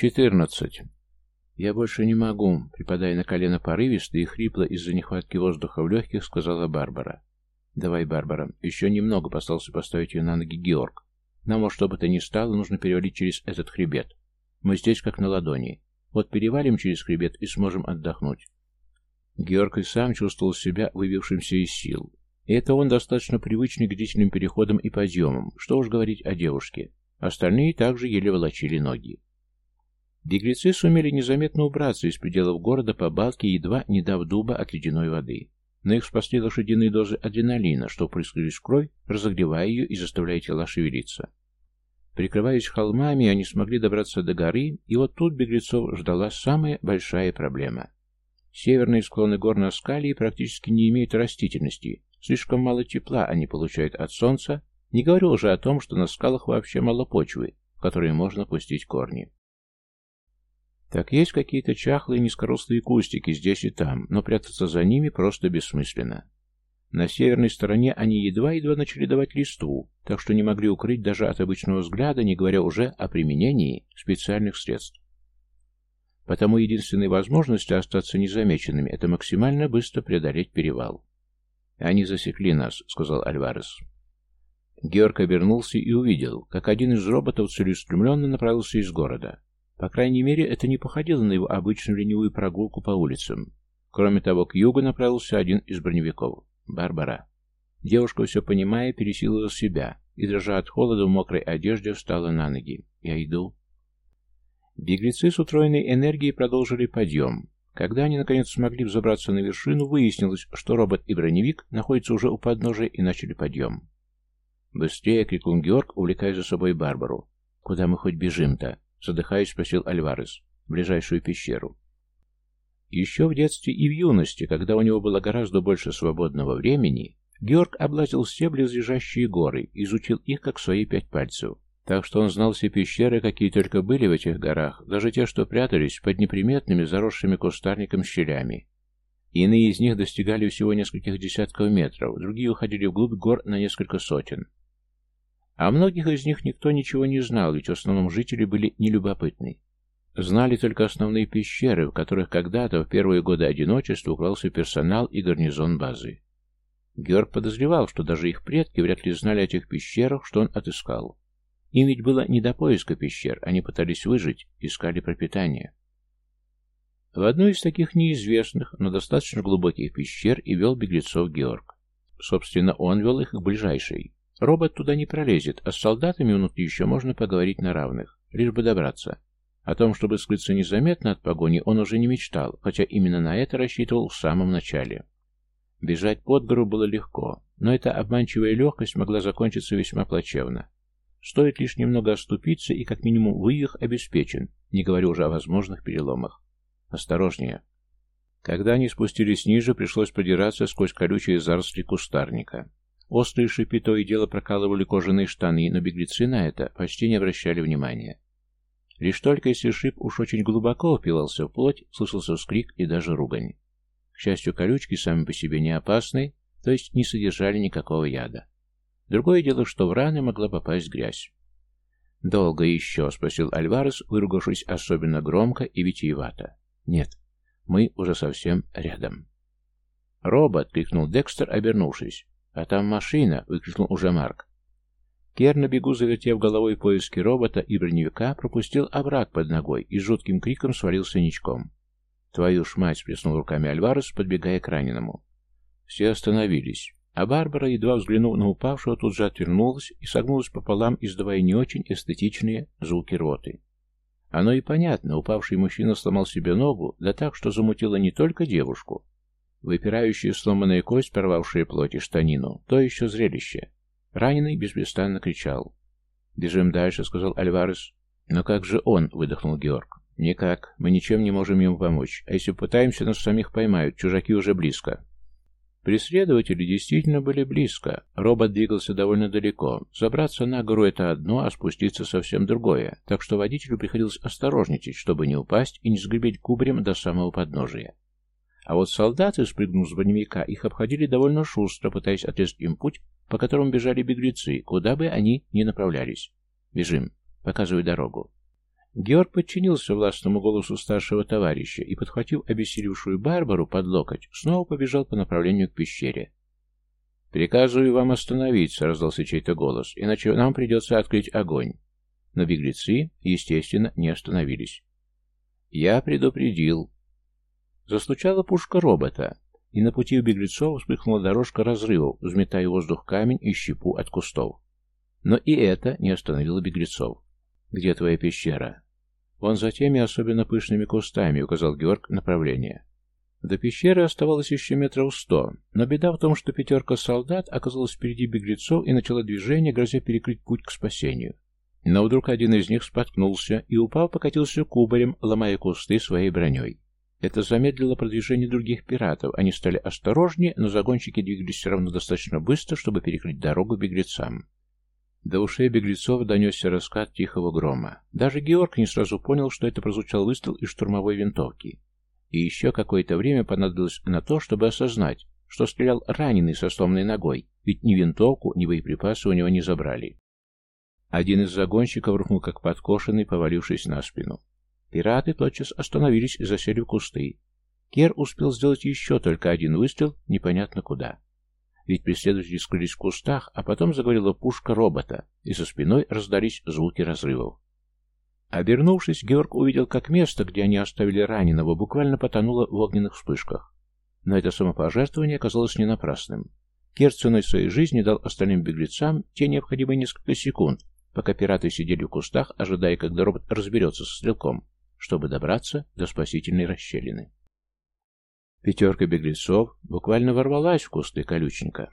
Четырнадцать. «Я больше не могу», — припадая на колено порывисто и хрипло из-за нехватки воздуха в легких, сказала Барбара. «Давай, Барбара, еще немного», — постался поставить ее на ноги Георг. «Нам, во что бы то ни стало, нужно перевалить через этот хребет. Мы здесь как на ладони. Вот перевалим через хребет и сможем отдохнуть». Георг и сам чувствовал себя выбившимся из сил. И это он достаточно привычный к длительным переходам и подъемам, что уж говорить о девушке. Остальные также еле волочили ноги. Беглецы сумели незаметно убраться из пределов города по балке, едва не дав дуба от ледяной воды. Но их спасли лошадиные дозы адреналина, что впрыскались в кровь, разогревая ее и заставляя тела шевелиться. Прикрываясь холмами, они смогли добраться до горы, и вот тут беглецов ждала самая большая проблема. Северные склоны гор на скале практически не имеют растительности, слишком мало тепла они получают от солнца, не говорю уже о том, что на скалах вообще мало почвы, в которые можно пустить корни. Так есть какие-то чахлые низкорослые кустики здесь и там, но прятаться за ними просто бессмысленно. На северной стороне они едва-едва начали давать листву, так что не могли укрыть даже от обычного взгляда, не говоря уже о применении специальных средств. Потому единственной возможностью остаться незамеченными – это максимально быстро преодолеть перевал. «Они засекли нас», — сказал Альварес. Георг обернулся и увидел, как один из роботов целеустремленно направился из города. По крайней мере, это не походило на его обычную ленивую прогулку по улицам. Кроме того, к югу направился один из броневиков — Барбара. Девушка, все понимая, пересилила себя и, дрожа от холода в мокрой одежде, встала на ноги. «Я иду». Беглецы с утроенной энергией продолжили подъем. Когда они, наконец, смогли взобраться на вершину, выяснилось, что робот и броневик находятся уже у подножия и начали подъем. «Быстрее!» — крикнул Георг, увлекая за собой Барбару. «Куда мы хоть бежим-то?» Задыхаясь, спросил Альварес. Ближайшую пещеру. Еще в детстве и в юности, когда у него было гораздо больше свободного времени, Георг облазил все близлежащие горы, изучил их как свои пять пальцев. Так что он знал все пещеры, какие только были в этих горах, даже те, что прятались под неприметными, заросшими кустарником щелями. Иные из них достигали всего нескольких десятков метров, другие уходили вглубь гор на несколько сотен. О многих из них никто ничего не знал, ведь в основном жители были нелюбопытны. Знали только основные пещеры, в которых когда-то в первые годы одиночества укрылся персонал и гарнизон базы. Георг подозревал, что даже их предки вряд ли знали о тех пещерах, что он отыскал. Им ведь было не до поиска пещер, они пытались выжить, искали пропитание. В одну из таких неизвестных, но достаточно глубоких пещер и вел беглецов Георг. Собственно, он вел их к ближайшей. Робот туда не пролезет, а с солдатами внутри еще можно поговорить на равных, лишь бы добраться. О том, чтобы скрыться незаметно от погони, он уже не мечтал, хотя именно на это рассчитывал в самом начале. Бежать под гору было легко, но эта обманчивая легкость могла закончиться весьма плачевно. Стоит лишь немного оступиться, и как минимум вывих обеспечен, не говоря уже о возможных переломах. Осторожнее. Когда они спустились ниже, пришлось продираться сквозь колючие заросли кустарника. Острые шипы то и дело прокалывали кожаные штаны, но беглецы на это почти не обращали внимания. Лишь только если шип уж очень глубоко упивался в плоть, слышался скрик и даже ругань. К счастью, колючки сами по себе не опасны, то есть не содержали никакого яда. Другое дело, что в раны могла попасть грязь. «Долго еще?» — спросил Альварес, выругавшись особенно громко и витиевато. «Нет, мы уже совсем рядом». «Робот!» — крикнул Декстер, обернувшись. «А там машина!» — выкрикнул уже Марк. Кер на бегу, завертев головой поиски робота и броневика, пропустил овраг под ногой и жутким криком свалился ничком. «Твою ж мать!» — сплеснул руками Альварес, подбегая к раненому. Все остановились, а Барбара, едва взглянув на упавшего, тут же отвернулась и согнулась пополам, издавая не очень эстетичные звуки рвоты. Оно и понятно, упавший мужчина сломал себе ногу, да так, что замутило не только девушку, Выпирающая сломанная кость, порвавшая плоть и штанину, то еще зрелище. Раненый беспрестанно кричал. «Бежим дальше», — сказал Альварес. «Но как же он?» — выдохнул Георг. «Никак. Мы ничем не можем ему помочь. А если пытаемся, нас самих поймают. Чужаки уже близко». Преследователи действительно были близко. Робот двигался довольно далеко. Забраться на гору — это одно, а спуститься совсем другое. Так что водителю приходилось осторожничать, чтобы не упасть и не сгребеть кубрем до самого подножия. А вот солдаты, спрыгнув с броневика, их обходили довольно шустро, пытаясь отрезать им путь, по которому бежали беглецы, куда бы они ни направлялись. «Бежим. Показывай дорогу». Георг подчинился властному голосу старшего товарища и, подхватив обессилевшую Барбару под локоть, снова побежал по направлению к пещере. «Приказываю вам остановиться», — раздался чей-то голос, — «иначе нам придется открыть огонь». Но беглецы, естественно, не остановились. «Я предупредил». Застучала пушка робота, и на пути у беглецов вспыхнула дорожка разрывов, взметая воздух камень и щепу от кустов. Но и это не остановило беглецов. «Где твоя пещера?» «Вон за теми особенно пышными кустами», — указал Георг направление. До пещеры оставалось еще метров сто, но беда в том, что пятерка солдат оказалась впереди беглецов и начала движение, грозя перекрыть путь к спасению. Но вдруг один из них споткнулся и, упал, покатился кубарем, ломая кусты своей броней. Это замедлило продвижение других пиратов. Они стали осторожнее, но загонщики двигались все равно достаточно быстро, чтобы перекрыть дорогу беглецам. До ушей беглецов донесся раскат тихого грома. Даже Георг не сразу понял, что это прозвучал выстрел из штурмовой винтовки. И еще какое-то время понадобилось на то, чтобы осознать, что стрелял раненый со сломанной ногой, ведь ни винтовку, ни боеприпасы у него не забрали. Один из загонщиков рухнул как подкошенный, повалившись на спину. Пираты тотчас остановились и засели в кусты. Кер успел сделать еще только один выстрел, непонятно куда. Ведь преследователи скрылись в кустах, а потом заговорила пушка робота, и со спиной раздались звуки разрывов. Обернувшись, Георг увидел, как место, где они оставили раненого, буквально потонуло в огненных вспышках. Но это самопожертвование оказалось не напрасным. Кер ценой своей жизни дал остальным беглецам те необходимые несколько секунд, пока пираты сидели в кустах, ожидая, когда робот разберется со стрелком, чтобы добраться до спасительной расщелины. Пятерка беглецов буквально ворвалась в кусты колючника.